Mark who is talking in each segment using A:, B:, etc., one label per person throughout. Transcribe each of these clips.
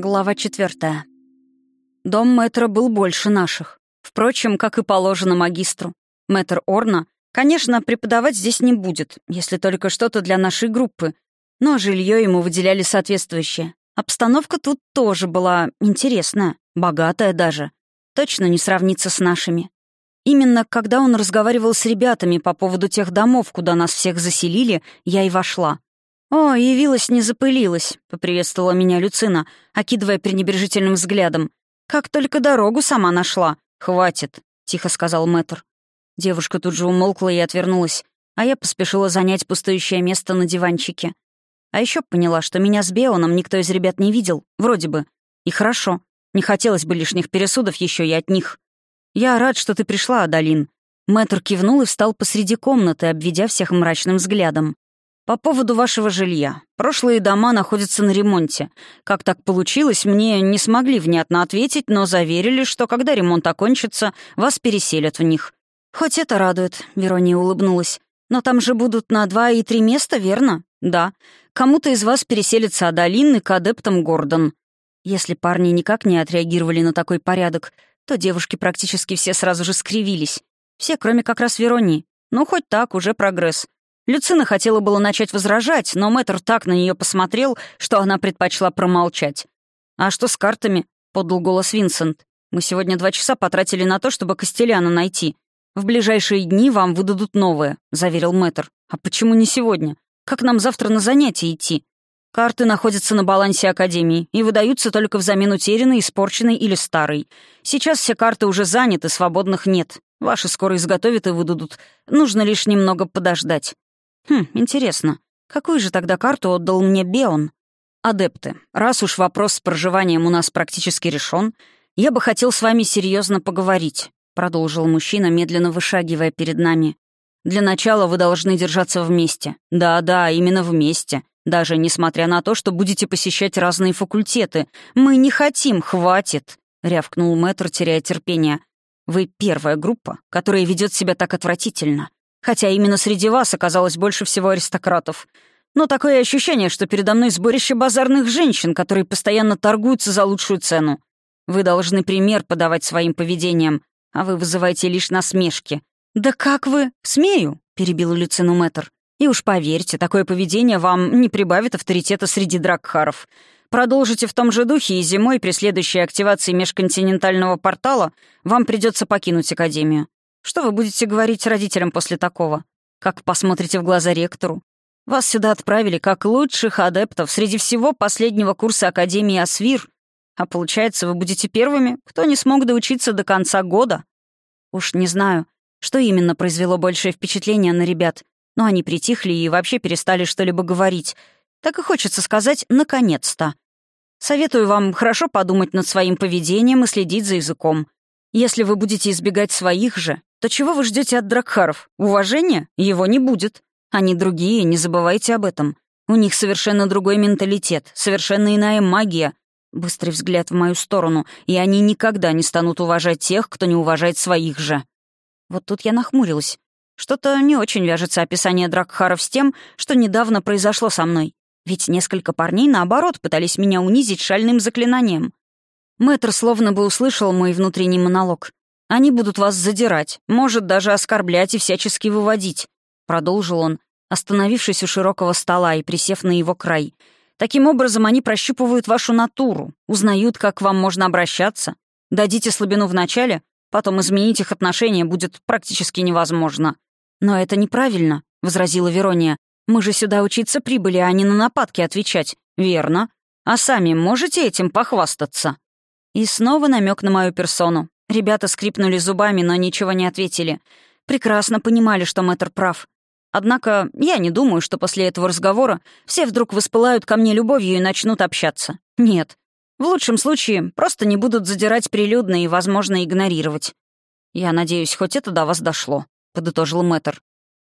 A: Глава четвертая. Дом мэтра был больше наших. Впрочем, как и положено магистру. Мэтр Орна, конечно, преподавать здесь не будет, если только что-то для нашей группы, но жилье ему выделяли соответствующее. Обстановка тут тоже была интересная, богатая даже. Точно не сравнится с нашими. Именно когда он разговаривал с ребятами по поводу тех домов, куда нас всех заселили, я и вошла. «О, явилась, не запылилась», — поприветствовала меня Люцина, окидывая пренебрежительным взглядом. «Как только дорогу сама нашла. Хватит», — тихо сказал мэтр. Девушка тут же умолкла и отвернулась, а я поспешила занять пустующее место на диванчике. А еще поняла, что меня с Беоном никто из ребят не видел, вроде бы. И хорошо. Не хотелось бы лишних пересудов еще и от них. «Я рад, что ты пришла, Адалин». Мэтр кивнул и встал посреди комнаты, обведя всех мрачным взглядом. «По поводу вашего жилья. Прошлые дома находятся на ремонте. Как так получилось, мне не смогли внятно ответить, но заверили, что когда ремонт окончится, вас переселят в них». «Хоть это радует», — Верония улыбнулась. «Но там же будут на два и три места, верно?» «Да. Кому-то из вас переселится Адалин и к адептам Гордон». Если парни никак не отреагировали на такой порядок, то девушки практически все сразу же скривились. Все, кроме как раз Веронии. Ну, хоть так, уже прогресс. Люцина хотела было начать возражать, но мэтр так на нее посмотрел, что она предпочла промолчать. «А что с картами?» — подал голос Винсент. «Мы сегодня два часа потратили на то, чтобы Костеляна найти. В ближайшие дни вам выдадут новое», — заверил мэтр. «А почему не сегодня? Как нам завтра на занятия идти? Карты находятся на балансе Академии и выдаются только взамен утерянной, испорченной или старой. Сейчас все карты уже заняты, свободных нет. Ваши скоро изготовят и выдадут. Нужно лишь немного подождать. Хм, интересно, какую же тогда карту отдал мне Беон? Адепты, раз уж вопрос с проживанием у нас практически решен, я бы хотел с вами серьезно поговорить, продолжил мужчина, медленно вышагивая перед нами. Для начала вы должны держаться вместе. Да-да, именно вместе. Даже несмотря на то, что будете посещать разные факультеты. Мы не хотим, хватит!» — рявкнул мэтр, теряя терпение. «Вы первая группа, которая ведет себя так отвратительно. Хотя именно среди вас оказалось больше всего аристократов. Но такое ощущение, что передо мной сборище базарных женщин, которые постоянно торгуются за лучшую цену. Вы должны пример подавать своим поведением, а вы вызываете лишь насмешки. «Да как вы? Смею!» — перебил Люцину Мэтр. «И уж поверьте, такое поведение вам не прибавит авторитета среди дракхаров. Продолжите в том же духе, и зимой при следующей активации межконтинентального портала вам придется покинуть Академию. Что вы будете говорить родителям после такого? Как посмотрите в глаза ректору? Вас сюда отправили как лучших адептов среди всего последнего курса Академии Асвир, а получается, вы будете первыми, кто не смог доучиться до конца года. Уж не знаю, что именно произвело большее впечатление на ребят, но они притихли и вообще перестали что-либо говорить. Так и хочется сказать «наконец-то». Советую вам хорошо подумать над своим поведением и следить за языком. Если вы будете избегать своих же, то чего вы ждете от Дракхаров? Уважения? Его не будет. Они другие, не забывайте об этом. У них совершенно другой менталитет, совершенно иная магия. Быстрый взгляд в мою сторону, и они никогда не станут уважать тех, кто не уважает своих же. Вот тут я нахмурилась. Что-то не очень вяжется описание Дракхаров с тем, что недавно произошло со мной. Ведь несколько парней, наоборот, пытались меня унизить шальным заклинанием. Мэтр словно бы услышал мой внутренний монолог. Они будут вас задирать, может, даже оскорблять и всячески выводить», — продолжил он, остановившись у широкого стола и присев на его край. «Таким образом они прощупывают вашу натуру, узнают, как к вам можно обращаться. Дадите слабину вначале, потом изменить их отношения будет практически невозможно». «Но это неправильно», — возразила Верония. «Мы же сюда учиться прибыли, а не на нападки отвечать». «Верно. А сами можете этим похвастаться?» И снова намек на мою персону. Ребята скрипнули зубами, но ничего не ответили. Прекрасно понимали, что мэтр прав. Однако я не думаю, что после этого разговора все вдруг воспылают ко мне любовью и начнут общаться. Нет. В лучшем случае просто не будут задирать прилюдно и, возможно, игнорировать. «Я надеюсь, хоть это до вас дошло», — подытожил мэтр.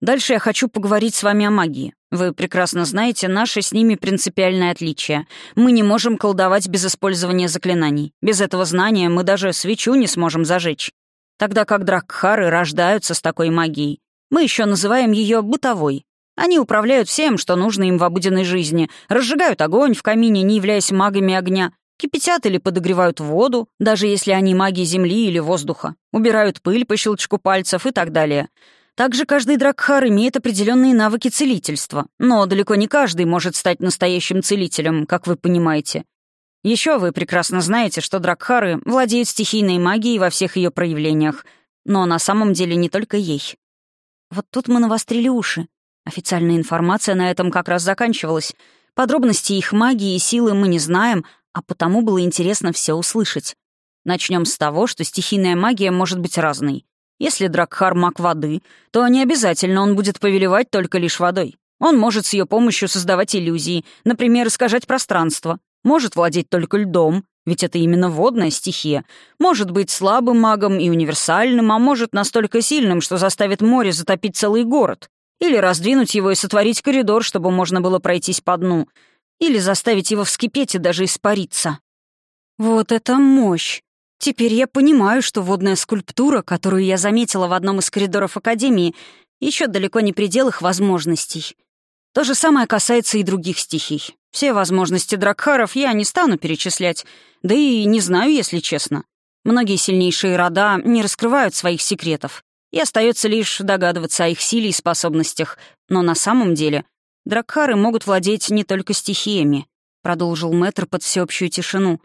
A: Дальше я хочу поговорить с вами о магии. Вы прекрасно знаете наши с ними принципиальное отличие. Мы не можем колдовать без использования заклинаний. Без этого знания мы даже свечу не сможем зажечь. Тогда как дракхары рождаются с такой магией. Мы еще называем ее бытовой. Они управляют всем, что нужно им в обыденной жизни, разжигают огонь в камине, не являясь магами огня, Кипятят или подогревают воду, даже если они маги земли или воздуха. Убирают пыль по щелчку пальцев и так далее. Также каждый дракхар имеет определенные навыки целительства, но далеко не каждый может стать настоящим целителем, как вы понимаете. Еще вы прекрасно знаете, что дракхары владеют стихийной магией во всех ее проявлениях, но на самом деле не только ей. Вот тут мы навострили уши. Официальная информация на этом как раз заканчивалась. Подробности их магии и силы мы не знаем, а потому было интересно все услышать. Начнем с того, что стихийная магия может быть разной. Если Дракхар маг воды, то не обязательно он будет повелевать только лишь водой. Он может с ее помощью создавать иллюзии, например, искажать пространство. Может владеть только льдом, ведь это именно водная стихия. Может быть слабым магом и универсальным, а может настолько сильным, что заставит море затопить целый город. Или раздвинуть его и сотворить коридор, чтобы можно было пройтись по дну — или заставить его вскипеть и даже испариться. Вот это мощь! Теперь я понимаю, что водная скульптура, которую я заметила в одном из коридоров Академии, еще далеко не предел их возможностей. То же самое касается и других стихий. Все возможности Дракхаров я не стану перечислять, да и не знаю, если честно. Многие сильнейшие рода не раскрывают своих секретов, и остается лишь догадываться о их силе и способностях, но на самом деле Дракхары могут владеть не только стихиями, продолжил мэтр под всеобщую тишину.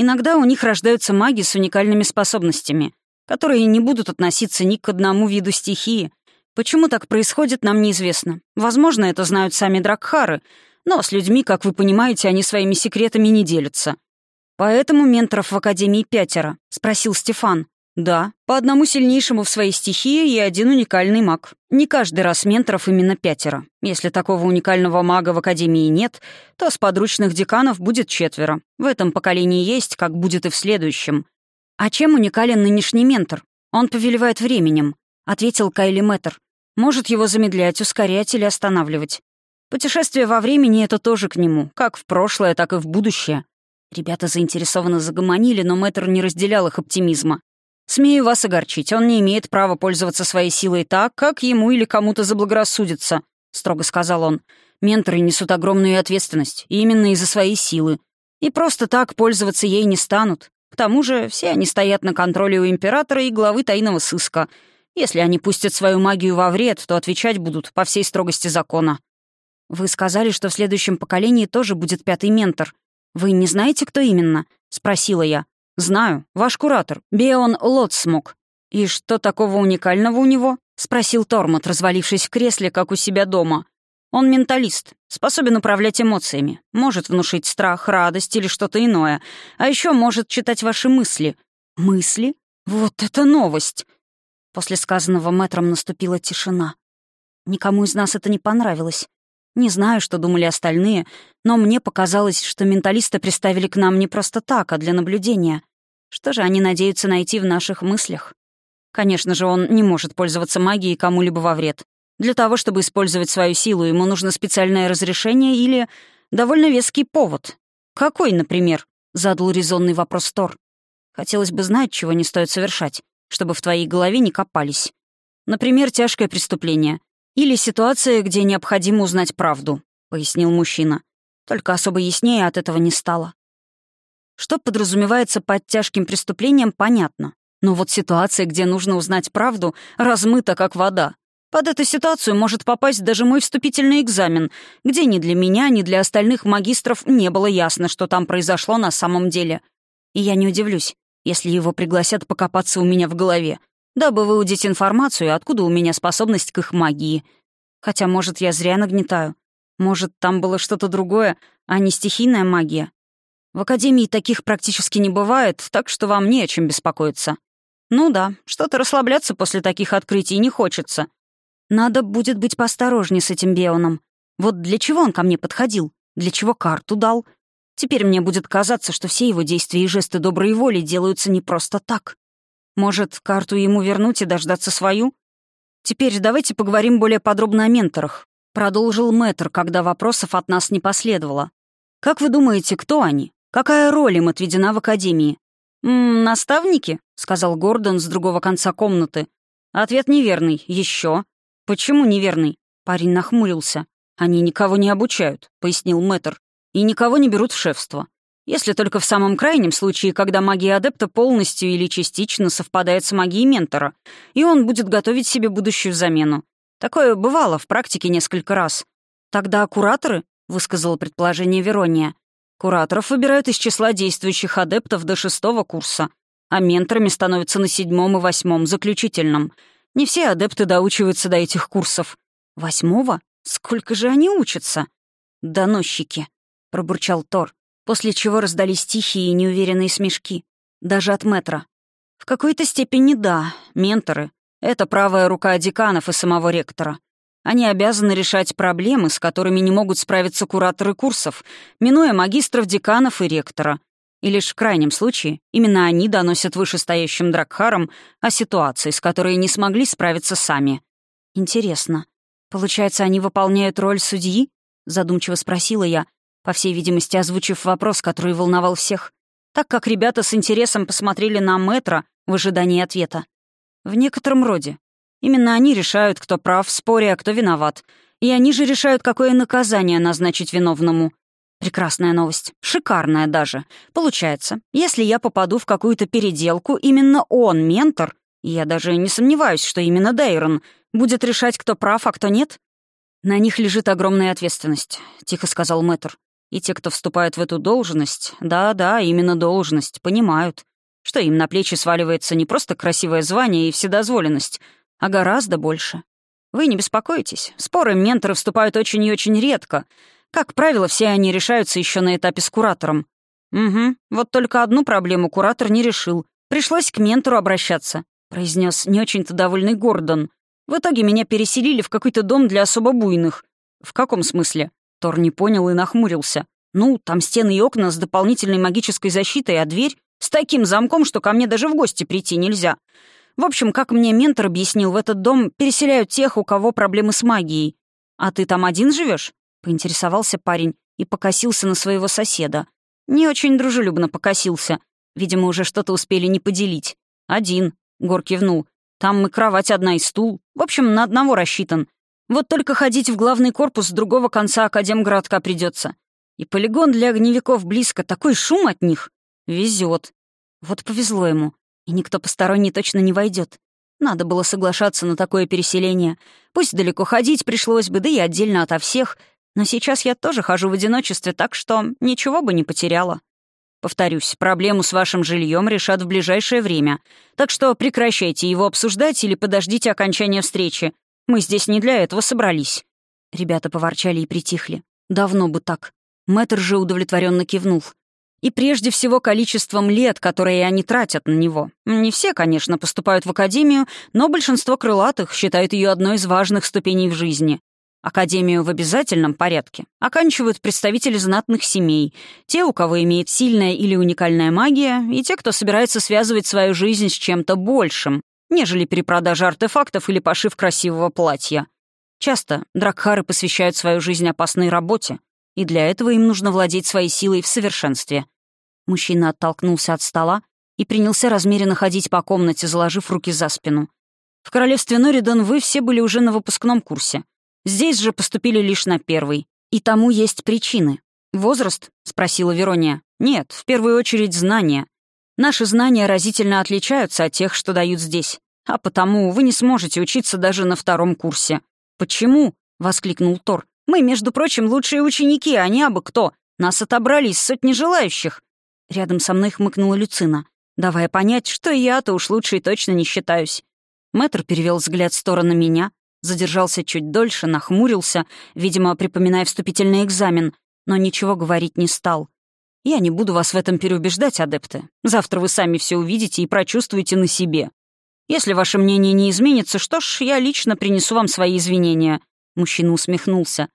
A: Иногда у них рождаются маги с уникальными способностями, которые не будут относиться ни к одному виду стихии. Почему так происходит, нам неизвестно. Возможно, это знают сами Дракхары, но с людьми, как вы понимаете, они своими секретами не делятся. «Поэтому менторов в Академии пятеро?» — спросил Стефан. Да, по одному сильнейшему в своей стихии и один уникальный маг. Не каждый раз менторов именно пятеро. Если такого уникального мага в Академии нет, то с подручных деканов будет четверо. В этом поколении есть, как будет и в следующем. А чем уникален нынешний ментор? Он повелевает временем, ответил Кайли Мэттер. Может его замедлять, ускорять или останавливать. Путешествие во времени — это тоже к нему, как в прошлое, так и в будущее. Ребята заинтересованно загомонили, но Мэтр не разделял их оптимизма. Смею вас огорчить, он не имеет права пользоваться своей силой так, как ему или кому-то заблагорассудится», — строго сказал он. «Менторы несут огромную ответственность, именно из-за своей силы. И просто так пользоваться ей не станут. К тому же все они стоят на контроле у императора и главы тайного сыска. Если они пустят свою магию во вред, то отвечать будут по всей строгости закона». «Вы сказали, что в следующем поколении тоже будет пятый ментор. Вы не знаете, кто именно?» — спросила я. «Знаю. Ваш куратор. Беон Лотсмок». «И что такого уникального у него?» — спросил Тормот, развалившись в кресле, как у себя дома. «Он менталист, способен управлять эмоциями, может внушить страх, радость или что-то иное, а еще может читать ваши мысли». «Мысли? Вот это новость!» После сказанного мэтром наступила тишина. Никому из нас это не понравилось. Не знаю, что думали остальные, но мне показалось, что менталиста приставили к нам не просто так, а для наблюдения. Что же они надеются найти в наших мыслях? Конечно же, он не может пользоваться магией кому-либо во вред. Для того, чтобы использовать свою силу, ему нужно специальное разрешение или довольно веский повод. Какой, например? Задал резонный вопрос Тор. Хотелось бы знать, чего не стоит совершать, чтобы в твоей голове не копались. Например, тяжкое преступление. Или ситуация, где необходимо узнать правду, пояснил мужчина. Только особо яснее от этого не стало. Что подразумевается под тяжким преступлением, понятно. Но вот ситуация, где нужно узнать правду, размыта как вода. Под эту ситуацию может попасть даже мой вступительный экзамен, где ни для меня, ни для остальных магистров не было ясно, что там произошло на самом деле. И я не удивлюсь, если его пригласят покопаться у меня в голове, дабы выудить информацию, откуда у меня способность к их магии. Хотя, может, я зря нагнетаю. Может, там было что-то другое, а не стихийная магия. В академии таких практически не бывает, так что вам не о чем беспокоиться. Ну да, что-то расслабляться после таких открытий не хочется. Надо будет быть поосторожнее с этим Беоном. Вот для чего он ко мне подходил? Для чего карту дал? Теперь мне будет казаться, что все его действия и жесты доброй воли делаются не просто так. Может, карту ему вернуть и дождаться свою? Теперь давайте поговорим более подробно о менторах. Продолжил мэтр, когда вопросов от нас не последовало. Как вы думаете, кто они? Какая роль им отведена в академии? «М -м, «Наставники?» — сказал Гордон с другого конца комнаты. Ответ неверный. Еще. Почему неверный? Парень нахмурился. Они никого не обучают, пояснил Мэтр. И никого не берут в шефство. Если только в самом крайнем случае, когда магия адепта полностью или частично совпадает с магией ментора, и он будет готовить себе будущую замену. Такое бывало в практике несколько раз. Тогда кураторы, — высказала предположение Верония, кураторов выбирают из числа действующих адептов до шестого курса, а менторами становятся на седьмом и восьмом, заключительном. Не все адепты доучиваются до этих курсов. Восьмого? Сколько же они учатся? «Доносчики», — пробурчал Тор после чего раздались тихие и неуверенные смешки. Даже от метра. В какой-то степени да, менторы — это правая рука деканов и самого ректора. Они обязаны решать проблемы, с которыми не могут справиться кураторы курсов, минуя магистров, деканов и ректора. И лишь в крайнем случае именно они доносят вышестоящим Дракхарам о ситуации, с которой не смогли справиться сами. «Интересно. Получается, они выполняют роль судьи?» — задумчиво спросила я, по всей видимости, озвучив вопрос, который волновал всех, так как ребята с интересом посмотрели на Мэтра в ожидании ответа. В некотором роде. Именно они решают, кто прав в споре, а кто виноват. И они же решают, какое наказание назначить виновному. Прекрасная новость. Шикарная даже. Получается, если я попаду в какую-то переделку, именно он, ментор, я даже не сомневаюсь, что именно Дейрон, будет решать, кто прав, а кто нет? На них лежит огромная ответственность, — тихо сказал Мэтр. И те, кто вступает в эту должность, да-да, именно должность, понимают, что им на плечи сваливается не просто красивое звание и вседозволенность, а гораздо больше. Вы не беспокойтесь, споры менторы вступают очень и очень редко. Как правило, все они решаются еще на этапе с куратором. Угу, вот только одну проблему куратор не решил. Пришлось к ментору обращаться, произнес не очень-то довольный Гордон. В итоге меня переселили в какой-то дом для особо буйных. В каком смысле? Тор не понял и нахмурился. «Ну, там стены и окна с дополнительной магической защитой, а дверь с таким замком, что ко мне даже в гости прийти нельзя. В общем, как мне ментор объяснил, в этот дом переселяют тех, у кого проблемы с магией. А ты там один живешь? поинтересовался парень и покосился на своего соседа. Не очень дружелюбно покосился. Видимо, уже что-то успели не поделить. «Один», — Гор кивнул. «Там и кровать одна, и стул. В общем, на одного рассчитан. Вот только ходить в главный корпус с другого конца Академградка придется. И полигон для огневиков близко, такой шум от них. Везет. Вот повезло ему. И никто посторонний точно не войдет. Надо было соглашаться на такое переселение. Пусть далеко ходить пришлось бы, да и отдельно ото всех. Но сейчас я тоже хожу в одиночестве, так что ничего бы не потеряла. Повторюсь, проблему с вашим жильем решат в ближайшее время. Так что прекращайте его обсуждать или подождите окончания встречи. Мы здесь не для этого собрались». Ребята поворчали и притихли. «Давно бы так». Мэтр же удовлетворенно кивнул. И прежде всего количеством лет, которые они тратят на него. Не все, конечно, поступают в академию, но большинство крылатых считают ее одной из важных ступеней в жизни. Академию в обязательном порядке оканчивают представители знатных семей, те, у кого имеет сильная или уникальная магия, и те, кто собирается связывать свою жизнь с чем-то большим, нежели перепродажа артефактов или пошив красивого платья. Часто дракхары посвящают свою жизнь опасной работе, и для этого им нужно владеть своей силой в совершенстве. Мужчина оттолкнулся от стола и принялся размеренно ходить по комнате, заложив руки за спину. В королевстве Норидон вы все были уже на выпускном курсе. Здесь же поступили лишь на первый. И тому есть причины. «Возраст?» — спросила Верония. «Нет, в первую очередь знания. Наши знания разительно отличаются от тех, что дают здесь. А потому вы не сможете учиться даже на втором курсе. «Почему?» — воскликнул Тор. «Мы, между прочим, лучшие ученики, а не абы кто. Нас отобрали из сотни желающих». Рядом со мной хмыкнула Люцина, давая понять, что я-то уж лучшей точно не считаюсь. Мэтр перевел взгляд в сторону меня, задержался чуть дольше, нахмурился, видимо, припоминая вступительный экзамен, но ничего говорить не стал. Я не буду вас в этом переубеждать, адепты. Завтра вы сами все увидите и прочувствуете на себе. Если ваше мнение не изменится, что ж, я лично принесу вам свои извинения». Мужчина усмехнулся.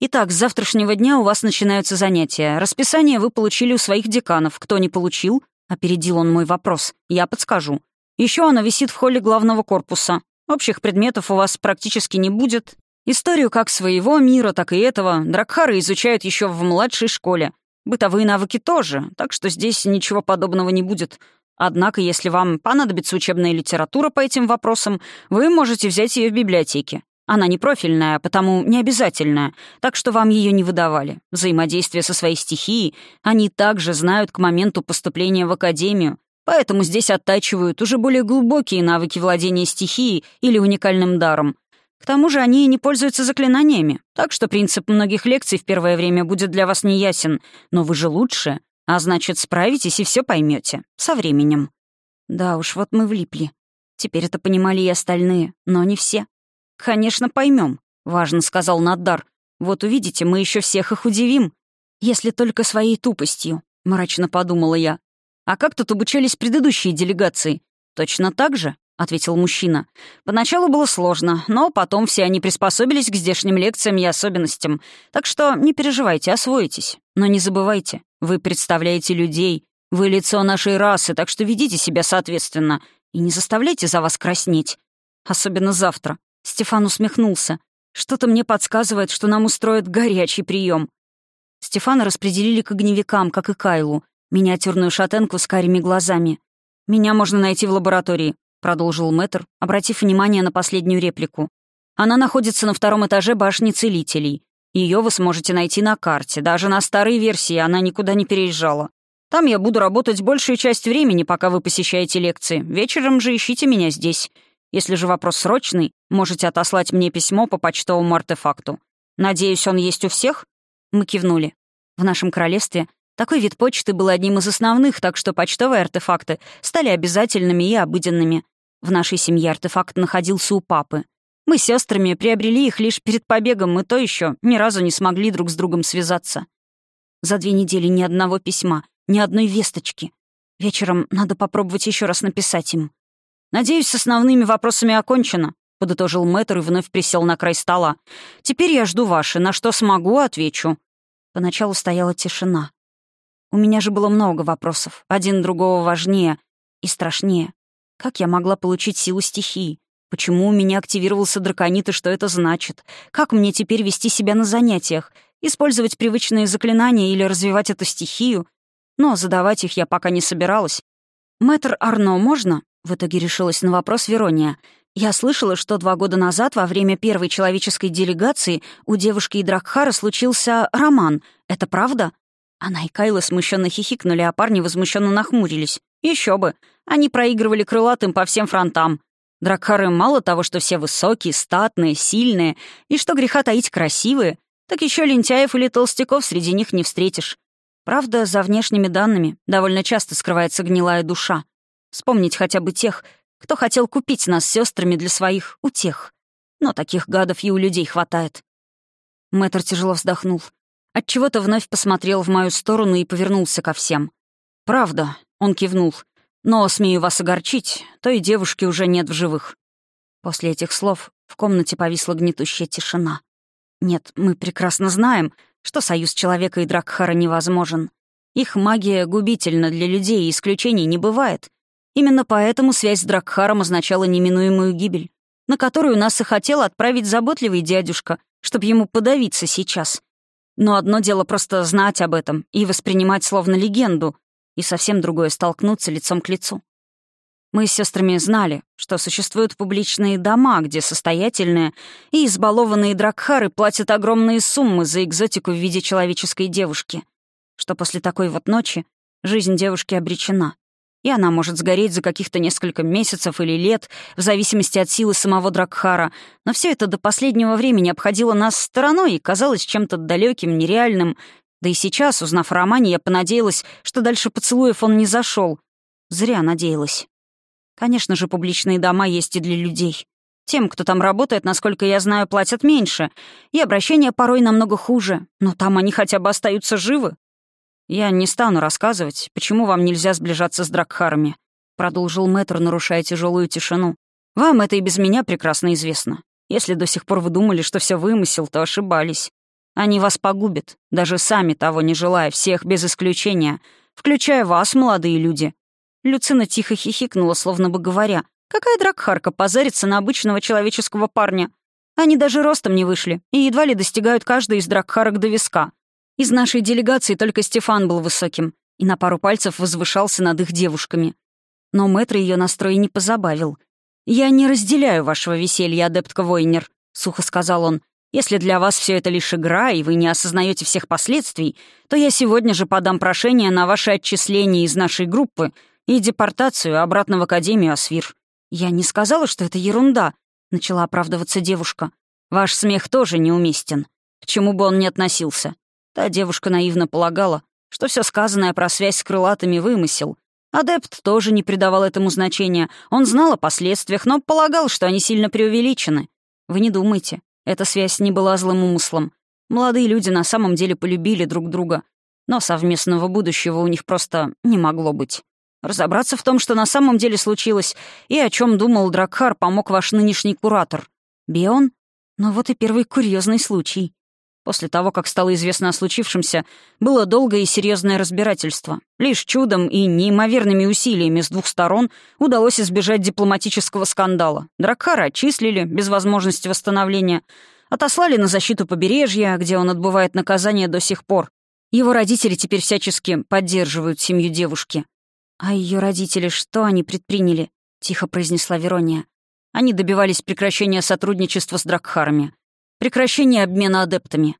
A: «Итак, с завтрашнего дня у вас начинаются занятия. Расписание вы получили у своих деканов. Кто не получил?» Опередил он мой вопрос. «Я подскажу. Еще оно висит в холле главного корпуса. Общих предметов у вас практически не будет. Историю как своего мира, так и этого Дракхары изучают еще в младшей школе. Бытовые навыки тоже, так что здесь ничего подобного не будет. Однако, если вам понадобится учебная литература по этим вопросам, вы можете взять ее в библиотеке. Она не профильная, а потому не обязательная, так что вам ее не выдавали. Взаимодействие со своей стихией они также знают к моменту поступления в академию, поэтому здесь оттачивают уже более глубокие навыки владения стихией или уникальным даром. К тому же они не пользуются заклинаниями, так что принцип многих лекций в первое время будет для вас неясен, но вы же лучше, а значит, справитесь и все поймете со временем. Да уж, вот мы влипли. Теперь это понимали и остальные, но не все. «Конечно, поймем, важно сказал Наддар. «Вот увидите, мы еще всех их удивим. Если только своей тупостью», — мрачно подумала я. «А как тут обучались предыдущие делегации? Точно так же?» — ответил мужчина. «Поначалу было сложно, но потом все они приспособились к здешним лекциям и особенностям. Так что не переживайте, освоитесь. Но не забывайте, вы представляете людей, вы лицо нашей расы, так что ведите себя соответственно. И не заставляйте за вас краснеть. Особенно завтра. Стефан усмехнулся. «Что-то мне подсказывает, что нам устроят горячий прием. Стефана распределили к огневикам, как и Кайлу, миниатюрную шатенку с карими глазами. «Меня можно найти в лаборатории», — продолжил мэтр, обратив внимание на последнюю реплику. «Она находится на втором этаже башни целителей. Ее вы сможете найти на карте. Даже на старой версии она никуда не переезжала. Там я буду работать большую часть времени, пока вы посещаете лекции. Вечером же ищите меня здесь. Если же вопрос срочный, можете отослать мне письмо по почтовому артефакту. Надеюсь, он есть у всех?» Мы кивнули. В нашем королевстве такой вид почты был одним из основных, так что почтовые артефакты стали обязательными и обыденными. В нашей семье артефакт находился у папы. Мы с сестрами приобрели их лишь перед побегом, и то еще ни разу не смогли друг с другом связаться. За две недели ни одного письма, ни одной весточки. Вечером надо попробовать еще раз написать им. «Надеюсь, с основными вопросами окончено», — подытожил мэтр и вновь присел на край стола. «Теперь я жду ваши. На что смогу, отвечу». Поначалу стояла тишина. У меня же было много вопросов, один другого важнее и страшнее. Как я могла получить силу стихии? Почему у меня активировался драконит и что это значит? Как мне теперь вести себя на занятиях? Использовать привычные заклинания или развивать эту стихию? Но задавать их я пока не собиралась. «Мэтр Арно, можно?» В итоге решилась на вопрос Верония. «Я слышала, что два года назад, во время первой человеческой делегации, у девушки и Дракхара случился роман. Это правда?» Она и Кайла смущенно хихикнули, а парни возмущенно нахмурились. Еще бы. Они проигрывали крылатым по всем фронтам. Дракхары мало того, что все высокие, статные, сильные, и что греха таить красивые, так еще лентяев или толстяков среди них не встретишь. Правда, за внешними данными довольно часто скрывается гнилая душа. Вспомнить хотя бы тех, кто хотел купить нас сестрами для своих утех. Но таких гадов и у людей хватает. Мэтр тяжело вздохнул. Отчего-то вновь посмотрел в мою сторону и повернулся ко всем. «Правда», — он кивнул. «Но, смею вас огорчить, той девушки уже нет в живых». После этих слов в комнате повисла гнетущая тишина. Нет, мы прекрасно знаем, что союз человека и Дракхара невозможен. Их магия губительна для людей, и исключений не бывает. Именно поэтому связь с Дракхаром означала неминуемую гибель, на которую нас и хотел отправить заботливый дядюшка, чтобы ему подавиться сейчас. Но одно дело просто знать об этом и воспринимать словно легенду, и совсем другое — столкнуться лицом к лицу. Мы с сестрами знали, что существуют публичные дома, где состоятельные и избалованные дракхары платят огромные суммы за экзотику в виде человеческой девушки, что после такой вот ночи жизнь девушки обречена и она может сгореть за каких-то несколько месяцев или лет, в зависимости от силы самого Дракхара, но все это до последнего времени обходило нас стороной и казалось чем-то далеким, нереальным. Да и сейчас, узнав о романе, я понадеялась, что дальше поцелуев он не зашел. Зря надеялась. Конечно же, публичные дома есть и для людей. Тем, кто там работает, насколько я знаю, платят меньше, и обращения порой намного хуже, но там они хотя бы остаются живы. «Я не стану рассказывать, почему вам нельзя сближаться с Дракхарами», — продолжил мэтр, нарушая тяжелую тишину. «Вам это и без меня прекрасно известно. Если до сих пор вы думали, что все вымысел, то ошибались. Они вас погубят, даже сами того не желая, всех без исключения, включая вас, молодые люди». Люцина тихо хихикнула, словно бы говоря, «Какая дракхарка позарится на обычного человеческого парня? Они даже ростом не вышли и едва ли достигают каждой из дракхарок до виска. Из нашей делегации только Стефан был высоким и на пару пальцев возвышался над их девушками. Но мэтр ее настрой не позабавил. «Я не разделяю вашего веселья, адептка Войнер», сухо сказал он. «Если для вас все это лишь игра, и вы не осознаете всех последствий, то я сегодня же подам прошение на ваше отчисление из нашей группы и депортацию обратно в Академию Асвир». «Я не сказала, что это ерунда», — начала оправдываться девушка. «Ваш смех тоже неуместен. К чему бы он ни относился». Та девушка наивно полагала, что все сказанное про связь с крылатыми — вымысел. Адепт тоже не придавал этому значения. Он знал о последствиях, но полагал, что они сильно преувеличены. Вы не думайте, эта связь не была злым умыслом. Молодые люди на самом деле полюбили друг друга, но совместного будущего у них просто не могло быть. Разобраться в том, что на самом деле случилось, и о чем думал Дракхар, помог ваш нынешний куратор. Бион? Ну вот и первый курьезный случай. После того, как стало известно о случившемся, было долгое и серьезное разбирательство. Лишь чудом и неимоверными усилиями с двух сторон удалось избежать дипломатического скандала. Дракхара отчислили, без возможности восстановления, отослали на защиту побережья, где он отбывает наказание до сих пор. Его родители теперь всячески поддерживают семью девушки. «А ее родители что они предприняли?» — тихо произнесла Верония. Они добивались прекращения сотрудничества с Дракхарами. Прекращение обмена адептами.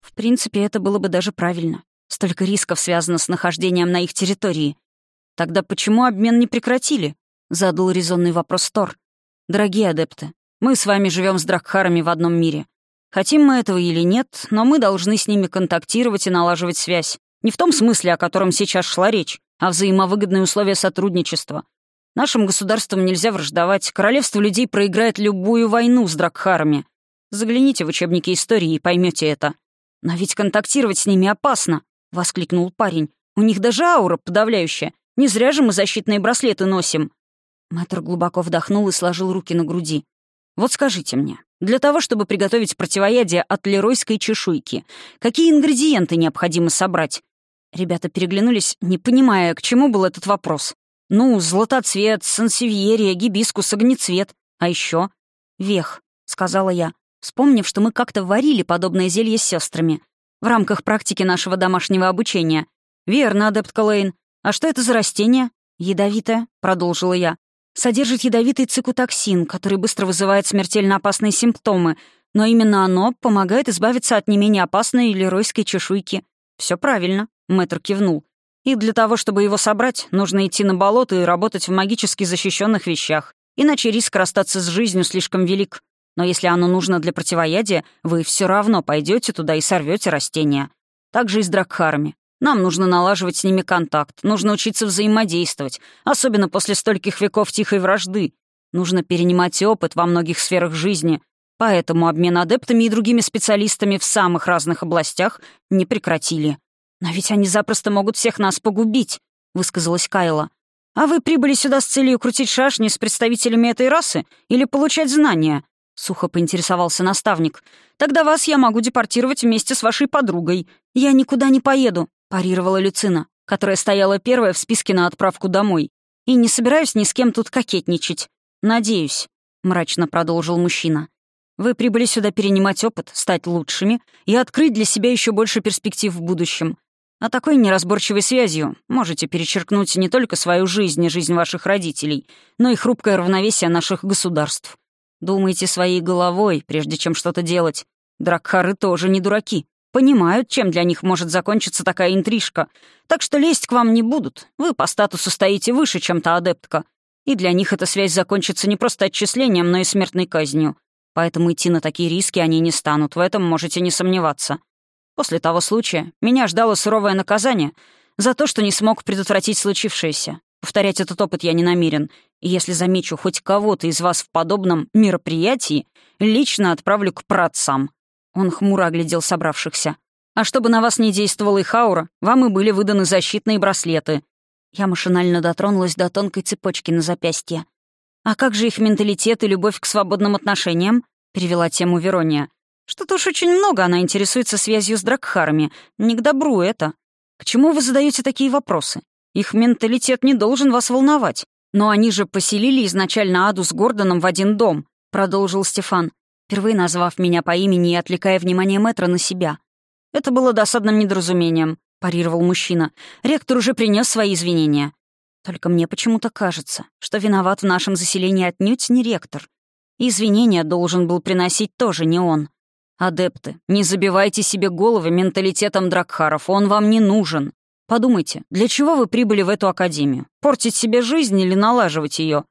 A: В принципе, это было бы даже правильно. Столько рисков связано с нахождением на их территории. Тогда почему обмен не прекратили? Задал резонный вопрос Тор. Дорогие адепты, мы с вами живем с Дракхарами в одном мире. Хотим мы этого или нет, но мы должны с ними контактировать и налаживать связь. Не в том смысле, о котором сейчас шла речь, а взаимовыгодные условия сотрудничества. Нашим государствам нельзя враждовать. Королевство людей проиграет любую войну с Дракхарами. Загляните в учебники истории и поймете это. Но ведь контактировать с ними опасно, воскликнул парень. У них даже аура подавляющая. Не зря же мы защитные браслеты носим. Мэтр глубоко вдохнул и сложил руки на груди. Вот скажите мне, для того, чтобы приготовить противоядие от леройской чешуйки, какие ингредиенты необходимо собрать? Ребята переглянулись, не понимая, к чему был этот вопрос. Ну, златоцвет, сансевьерия, гибискус, огнецвет. А еще «Вех», — сказала я вспомнив, что мы как-то варили подобное зелье с сестрами в рамках практики нашего домашнего обучения. «Верно, адепт Калейн. А что это за растение?» «Ядовитое», — продолжила я. «Содержит ядовитый цикутоксин, который быстро вызывает смертельно опасные симптомы, но именно оно помогает избавиться от не менее опасной леройской чешуйки». Все правильно», — мэтр кивнул. «И для того, чтобы его собрать, нужно идти на болото и работать в магически защищенных вещах, иначе риск расстаться с жизнью слишком велик. Но если оно нужно для противоядия, вы все равно пойдете туда и сорвете растения. Так же и с дракхарами. Нам нужно налаживать с ними контакт, нужно учиться взаимодействовать, особенно после стольких веков тихой вражды. Нужно перенимать опыт во многих сферах жизни, поэтому обмен адептами и другими специалистами в самых разных областях не прекратили. «Но ведь они запросто могут всех нас погубить», — высказалась Кайла. «А вы прибыли сюда с целью крутить шашни с представителями этой расы или получать знания?» — сухо поинтересовался наставник. «Тогда вас я могу депортировать вместе с вашей подругой. Я никуда не поеду», — парировала Люцина, которая стояла первая в списке на отправку домой. «И не собираюсь ни с кем тут кокетничать. Надеюсь», — мрачно продолжил мужчина. «Вы прибыли сюда перенимать опыт, стать лучшими и открыть для себя еще больше перспектив в будущем. А такой неразборчивой связью можете перечеркнуть не только свою жизнь и жизнь ваших родителей, но и хрупкое равновесие наших государств. Думайте своей головой, прежде чем что-то делать. Дракхары тоже не дураки. Понимают, чем для них может закончиться такая интрижка. Так что лезть к вам не будут. Вы по статусу стоите выше, чем та адептка. И для них эта связь закончится не просто отчислением, но и смертной казнью. Поэтому идти на такие риски они не станут, в этом можете не сомневаться. После того случая меня ждало суровое наказание за то, что не смог предотвратить случившееся. Повторять этот опыт я не намерен, и если замечу хоть кого-то из вас в подобном мероприятии, лично отправлю к праотцам». Он хмуро оглядел собравшихся. «А чтобы на вас не действовала их аура, вам и были выданы защитные браслеты». Я машинально дотронулась до тонкой цепочки на запястье. «А как же их менталитет и любовь к свободным отношениям?» — перевела тему Верония. «Что-то уж очень много она интересуется связью с Дракхарами. Не к добру это. К чему вы задаете такие вопросы? Их менталитет не должен вас волновать. Но они же поселили изначально Аду с Гордоном в один дом», — продолжил Стефан, впервые назвав меня по имени и отвлекая внимание мэтра на себя. «Это было досадным недоразумением», — парировал мужчина. «Ректор уже принес свои извинения. Только мне почему-то кажется, что виноват в нашем заселении отнюдь не ректор. Извинения должен был приносить тоже не он. Адепты, не забивайте себе головы менталитетом Дракхаров, он вам не нужен. Подумайте, для чего вы прибыли в эту академию? Портить себе жизнь или налаживать ее?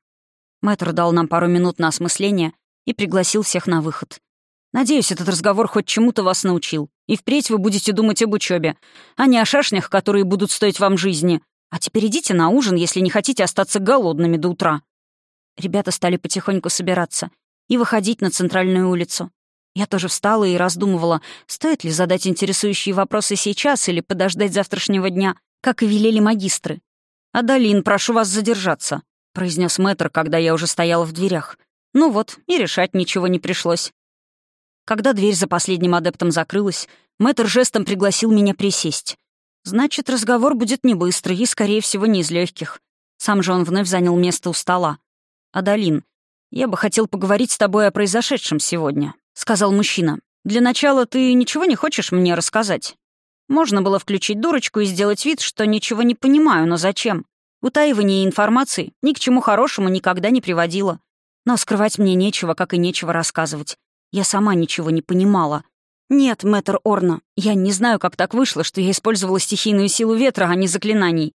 A: Мэтр дал нам пару минут на осмысление и пригласил всех на выход. Надеюсь, этот разговор хоть чему-то вас научил. И впредь вы будете думать об учебе, а не о шашнях, которые будут стоить вам жизни. А теперь идите на ужин, если не хотите остаться голодными до утра». Ребята стали потихоньку собираться и выходить на центральную улицу. Я тоже встала и раздумывала, стоит ли задать интересующие вопросы сейчас или подождать завтрашнего дня, как и велели магистры. «Адалин, прошу вас задержаться», — произнес мэтр, когда я уже стояла в дверях. Ну вот, и решать ничего не пришлось. Когда дверь за последним адептом закрылась, мэтр жестом пригласил меня присесть. Значит, разговор будет не быстрый и, скорее всего, не из легких. Сам же он вновь занял место у стола. «Адалин, я бы хотел поговорить с тобой о произошедшем сегодня», — сказал мужчина. «Для начала ты ничего не хочешь мне рассказать?» Можно было включить дурочку и сделать вид, что ничего не понимаю, но зачем? Утаивание информации ни к чему хорошему никогда не приводило. Но скрывать мне нечего, как и нечего рассказывать. Я сама ничего не понимала. «Нет, мэтр Орна, я не знаю, как так вышло, что я использовала стихийную силу ветра, а не заклинаний.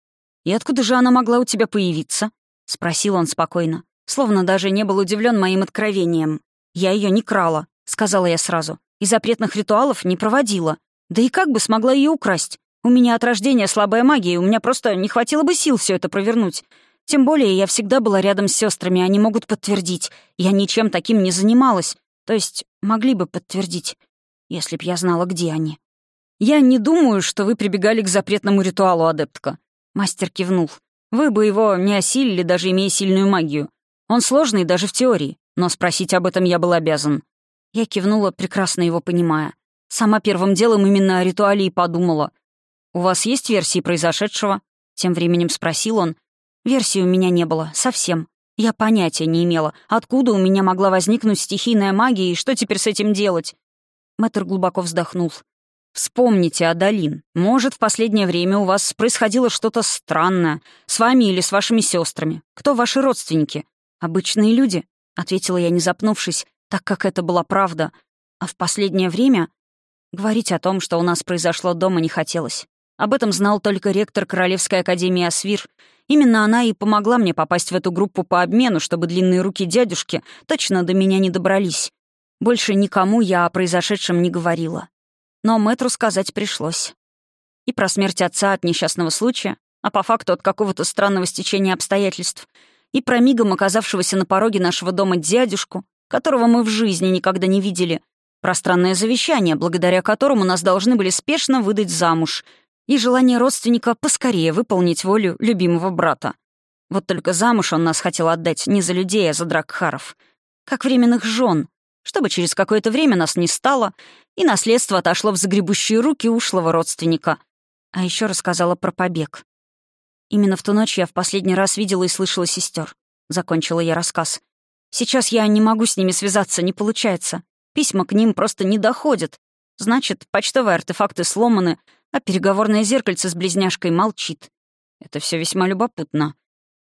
A: И откуда же она могла у тебя появиться?» — спросил он спокойно, словно даже не был удивлен моим откровением. «Я ее не крала», — сказала я сразу, «и запретных ритуалов не проводила. Да и как бы смогла ее украсть? У меня от рождения слабая магия, у меня просто не хватило бы сил все это провернуть. Тем более я всегда была рядом с сестрами, они могут подтвердить. Я ничем таким не занималась. То есть могли бы подтвердить, если б я знала, где они. «Я не думаю, что вы прибегали к запретному ритуалу, адептка». Мастер кивнул. «Вы бы его не осилили, даже имея сильную магию. Он сложный даже в теории, но спросить об этом я был обязан». Я кивнула, прекрасно его понимая. Сама первым делом именно о ритуале и подумала. «У вас есть версии произошедшего?» Тем временем спросил он. Версии у меня не было, совсем. Я понятия не имела, откуда у меня могла возникнуть стихийная магия и что теперь с этим делать. Мэтр глубоко вздохнул. «Вспомните, Адалин, может, в последнее время у вас происходило что-то странное, с вами или с вашими сестрами. Кто ваши родственники? Обычные люди?» — ответила я, не запнувшись, так как это была правда. А в последнее время говорить о том, что у нас произошло дома, не хотелось. Об этом знал только ректор Королевской академии Асвир — Именно она и помогла мне попасть в эту группу по обмену, чтобы длинные руки дядюшки точно до меня не добрались. Больше никому я о произошедшем не говорила. Но мэтру сказать пришлось. И про смерть отца от несчастного случая, а по факту от какого-то странного стечения обстоятельств, и про мигом оказавшегося на пороге нашего дома дядюшку, которого мы в жизни никогда не видели, про странное завещание, благодаря которому нас должны были спешно выдать замуж — и желание родственника поскорее выполнить волю любимого брата. Вот только замуж он нас хотел отдать не за людей, а за Дракхаров. Как временных жен, чтобы через какое-то время нас не стало, и наследство отошло в загребущие руки ушлого родственника. А еще рассказала про побег. Именно в ту ночь я в последний раз видела и слышала сестер. Закончила я рассказ. Сейчас я не могу с ними связаться, не получается. Письма к ним просто не доходят. Значит, почтовые артефакты сломаны, а переговорное зеркальце с близняшкой молчит. Это все весьма любопытно.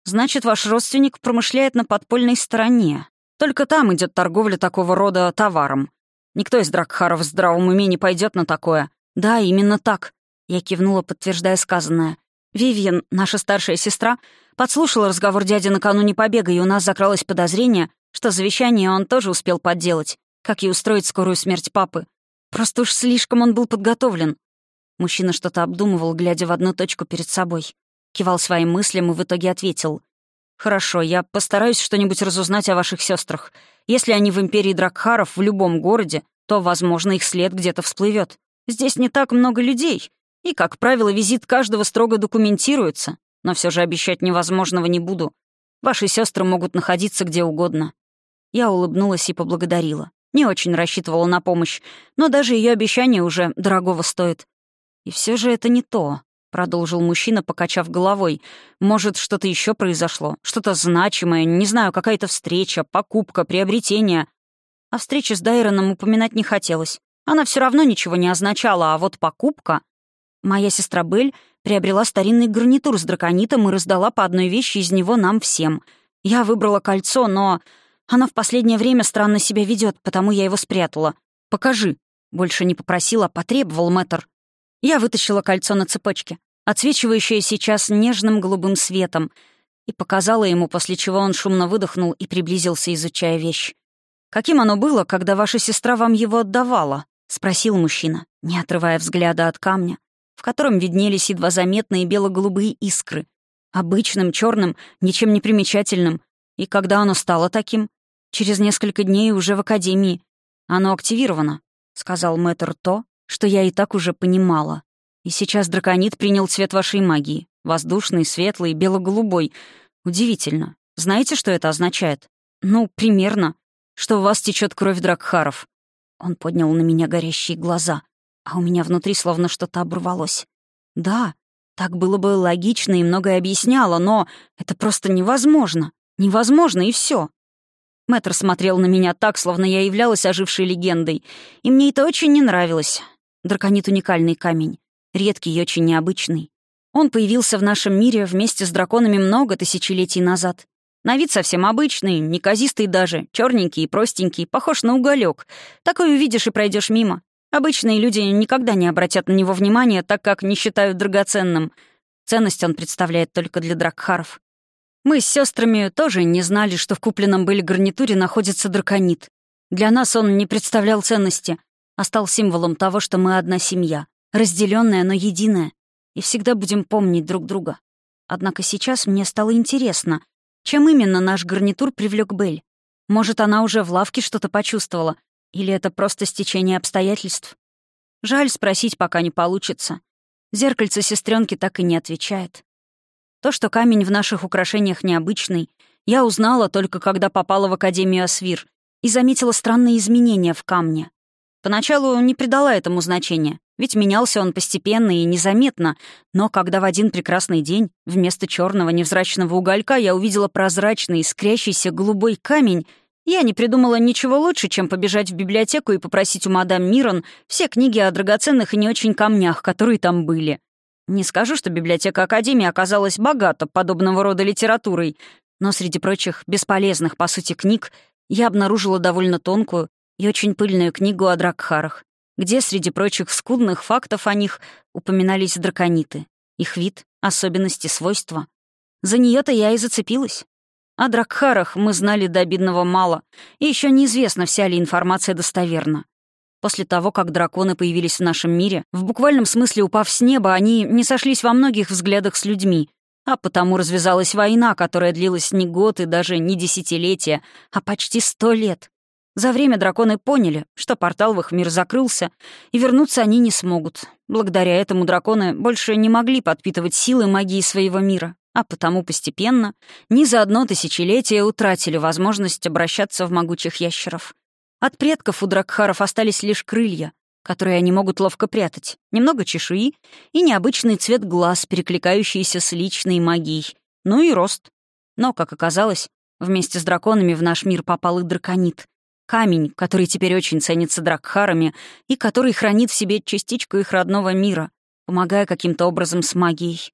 A: Значит, ваш родственник промышляет на подпольной стороне. Только там идет торговля такого рода товаром. Никто из Дракхаров в здравом уме не пойдет на такое. Да, именно так. Я кивнула, подтверждая сказанное. Вивьен, наша старшая сестра, подслушала разговор дяди накануне побега, и у нас закралось подозрение, что завещание он тоже успел подделать, как и устроить скорую смерть папы. Просто уж слишком он был подготовлен. Мужчина что-то обдумывал, глядя в одну точку перед собой. Кивал своим мыслям и в итоге ответил. «Хорошо, я постараюсь что-нибудь разузнать о ваших сестрах. Если они в Империи Дракхаров в любом городе, то, возможно, их след где-то всплывет. Здесь не так много людей, и, как правило, визит каждого строго документируется. Но все же обещать невозможного не буду. Ваши сестры могут находиться где угодно». Я улыбнулась и поблагодарила. Не очень рассчитывала на помощь, но даже ее обещание уже дорогого стоит. «И все же это не то», — продолжил мужчина, покачав головой. «Может, что-то еще произошло? Что-то значимое? Не знаю, какая-то встреча, покупка, приобретение?» О встрече с Дайроном упоминать не хотелось. Она все равно ничего не означала, а вот покупка... Моя сестра Бель приобрела старинный гарнитур с драконитом и раздала по одной вещи из него нам всем. Я выбрала кольцо, но... Оно в последнее время странно себя ведет, потому я его спрятала. Покажи». Больше не попросила, потребовал мэтр. Я вытащила кольцо на цепочке, отсвечивающее сейчас нежным голубым светом, и показала ему, после чего он шумно выдохнул и приблизился, изучая вещь. «Каким оно было, когда ваша сестра вам его отдавала?» — спросил мужчина, не отрывая взгляда от камня, в котором виднелись едва заметные бело-голубые искры. Обычным, черным, ничем не примечательным. И когда оно стало таким? Через несколько дней уже в академии. Оно активировано, — сказал мэтр то, что я и так уже понимала. И сейчас драконит принял цвет вашей магии. Воздушный, светлый, бело-голубой. Удивительно. Знаете, что это означает? Ну, примерно. Что у вас течет кровь Дракхаров. Он поднял на меня горящие глаза, а у меня внутри словно что-то оборвалось. Да, так было бы логично и многое объясняло, но это просто невозможно. Невозможно, и все. Мэтр смотрел на меня так, словно я являлась ожившей легендой, и мне это очень не нравилось. Драконит — уникальный камень, редкий и очень необычный. Он появился в нашем мире вместе с драконами много тысячелетий назад. На вид совсем обычный, неказистый даже, черненький и простенький, похож на уголек. Такой увидишь и пройдешь мимо. Обычные люди никогда не обратят на него внимания, так как не считают драгоценным. Ценность он представляет только для дракхаров. Мы с сестрами тоже не знали, что в купленном были гарнитуре находится драконит. Для нас он не представлял ценности, а стал символом того, что мы одна семья, разделенная, но единая, и всегда будем помнить друг друга. Однако сейчас мне стало интересно, чем именно наш гарнитур привлек Бель. Может, она уже в лавке что-то почувствовала, или это просто стечение обстоятельств? Жаль спросить, пока не получится. Зеркальце сестренки так и не отвечает. То, что камень в наших украшениях необычный, я узнала только когда попала в Академию Асвир и заметила странные изменения в камне. Поначалу не придала этому значения, ведь менялся он постепенно и незаметно, но когда в один прекрасный день вместо черного невзрачного уголька я увидела прозрачный, искрящийся голубой камень, я не придумала ничего лучше, чем побежать в библиотеку и попросить у мадам Мирон все книги о драгоценных и не очень камнях, которые там были. Не скажу, что библиотека Академии оказалась богата подобного рода литературой, но среди прочих бесполезных, по сути, книг я обнаружила довольно тонкую и очень пыльную книгу о Дракхарах, где среди прочих скудных фактов о них упоминались дракониты, их вид, особенности, свойства. За нее то я и зацепилась. О Дракхарах мы знали до обидного мало, и еще неизвестно, вся ли информация достоверна. После того, как драконы появились в нашем мире, в буквальном смысле упав с неба, они не сошлись во многих взглядах с людьми, а потому развязалась война, которая длилась не год и даже не десятилетия, а почти сто лет. За время драконы поняли, что портал в их мир закрылся, и вернуться они не смогут. Благодаря этому драконы больше не могли подпитывать силы магии своего мира, а потому постепенно, ни за одно тысячелетие утратили возможность обращаться в могучих ящеров. От предков у дракхаров остались лишь крылья, которые они могут ловко прятать, немного чешуи и необычный цвет глаз, перекликающийся с личной магией, ну и рост. Но, как оказалось, вместе с драконами в наш мир попал и драконит, Камень, который теперь очень ценится дракхарами и который хранит в себе частичку их родного мира, помогая каким-то образом с магией.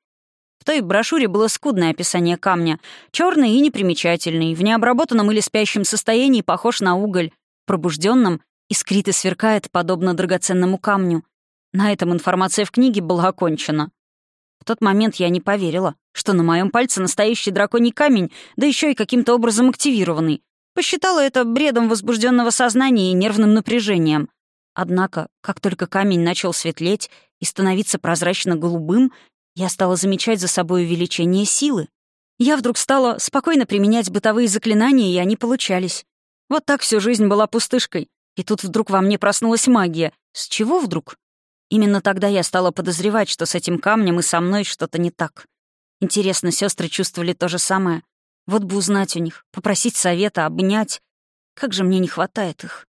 A: В той брошюре было скудное описание камня, черный и непримечательный, в необработанном или спящем состоянии похож на уголь, пробужденном искрит и сверкает, подобно драгоценному камню. На этом информация в книге была окончена. В тот момент я не поверила, что на моем пальце настоящий драконий камень, да еще и каким-то образом активированный, Посчитала это бредом возбужденного сознания и нервным напряжением. Однако, как только камень начал светлеть и становиться прозрачно-голубым, я стала замечать за собой увеличение силы. Я вдруг стала спокойно применять бытовые заклинания, и они получались. Вот так всю жизнь была пустышкой. И тут вдруг во мне проснулась магия. С чего вдруг? Именно тогда я стала подозревать, что с этим камнем и со мной что-то не так. Интересно, сестры чувствовали то же самое. Вот бы узнать у них, попросить совета, обнять. Как же мне не хватает их.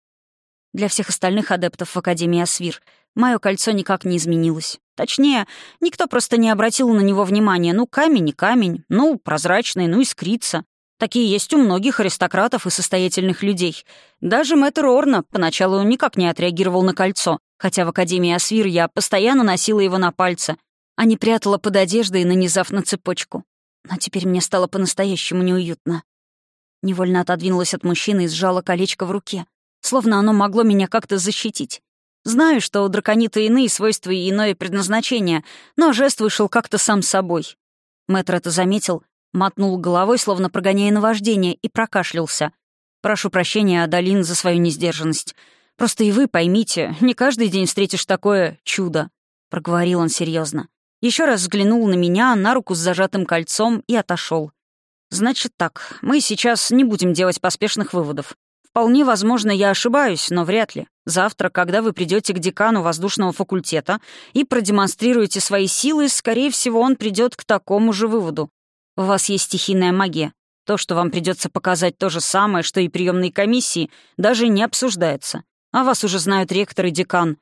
A: Для всех остальных адептов в Академии Асвир мое кольцо никак не изменилось. Точнее, никто просто не обратил на него внимания. Ну, камень и камень, ну, прозрачный, ну, искрится. Такие есть у многих аристократов и состоятельных людей. Даже мэтр Орна поначалу никак не отреагировал на кольцо, хотя в Академии Асвир я постоянно носила его на пальце, а не прятала под одеждой, нанизав на цепочку. Но теперь мне стало по-настоящему неуютно. Невольно отодвинулась от мужчины и сжала колечко в руке, словно оно могло меня как-то защитить. Знаю, что у драконита иные свойства и иное предназначение, но жест вышел как-то сам собой. Мэтр это заметил, мотнул головой, словно прогоняя наваждение, и прокашлялся. «Прошу прощения, Адалин, за свою несдержанность. Просто и вы поймите, не каждый день встретишь такое чудо», — проговорил он серьезно. Еще раз взглянул на меня, на руку с зажатым кольцом и отошел. Значит так, мы сейчас не будем делать поспешных выводов. Вполне возможно, я ошибаюсь, но вряд ли. Завтра, когда вы придете к декану воздушного факультета и продемонстрируете свои силы, скорее всего, он придет к такому же выводу. У вас есть стихийная магия. То, что вам придется показать то же самое, что и приемной комиссии, даже не обсуждается. А вас уже знают ректор и декан.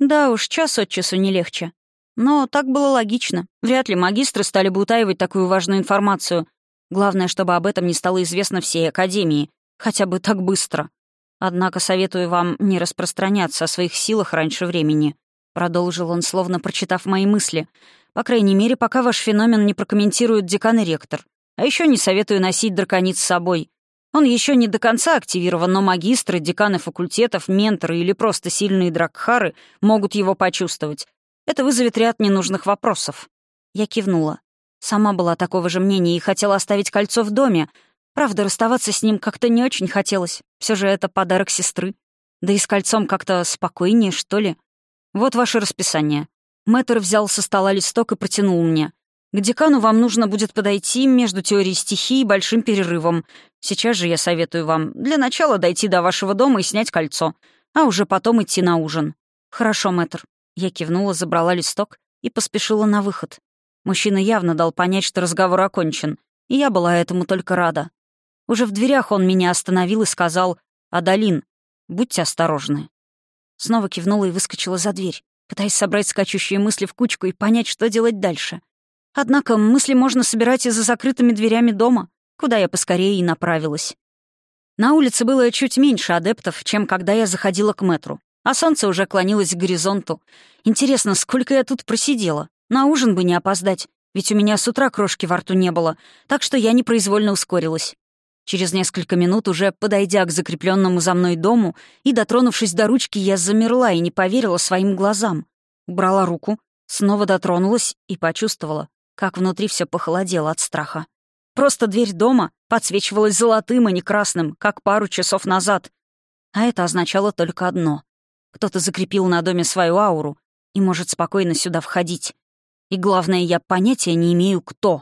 A: Да уж, час от часу не легче. Но так было логично. Вряд ли магистры стали бы утаивать такую важную информацию. Главное, чтобы об этом не стало известно всей Академии. Хотя бы так быстро. Однако советую вам не распространяться о своих силах раньше времени. Продолжил он, словно прочитав мои мысли. По крайней мере, пока ваш феномен не прокомментирует декан и ректор. А еще не советую носить дракониц с собой. Он еще не до конца активирован, но магистры, деканы факультетов, менторы или просто сильные дракхары могут его почувствовать. Это вызовет ряд ненужных вопросов. Я кивнула. Сама была такого же мнения и хотела оставить кольцо в доме. Правда, расставаться с ним как-то не очень хотелось. Все же это подарок сестры. Да и с кольцом как-то спокойнее, что ли. Вот ваше расписание. Мэтр взял со стола листок и протянул мне. К декану вам нужно будет подойти между теорией стихии и большим перерывом. Сейчас же я советую вам для начала дойти до вашего дома и снять кольцо, а уже потом идти на ужин. Хорошо, мэтр. Я кивнула, забрала листок и поспешила на выход. Мужчина явно дал понять, что разговор окончен, и я была этому только рада. Уже в дверях он меня остановил и сказал «Адалин, будьте осторожны». Снова кивнула и выскочила за дверь, пытаясь собрать скачущие мысли в кучку и понять, что делать дальше. Однако мысли можно собирать и за закрытыми дверями дома, куда я поскорее и направилась. На улице было чуть меньше адептов, чем когда я заходила к метру, а солнце уже клонилось к горизонту. Интересно, сколько я тут просидела? На ужин бы не опоздать, ведь у меня с утра крошки во рту не было, так что я непроизвольно ускорилась. Через несколько минут, уже подойдя к закрепленному за мной дому и дотронувшись до ручки, я замерла и не поверила своим глазам. Убрала руку, снова дотронулась и почувствовала, как внутри все похолодело от страха. Просто дверь дома подсвечивалась золотым, а не красным, как пару часов назад. А это означало только одно. Кто-то закрепил на доме свою ауру и может спокойно сюда входить. И главное, я понятия не имею, кто.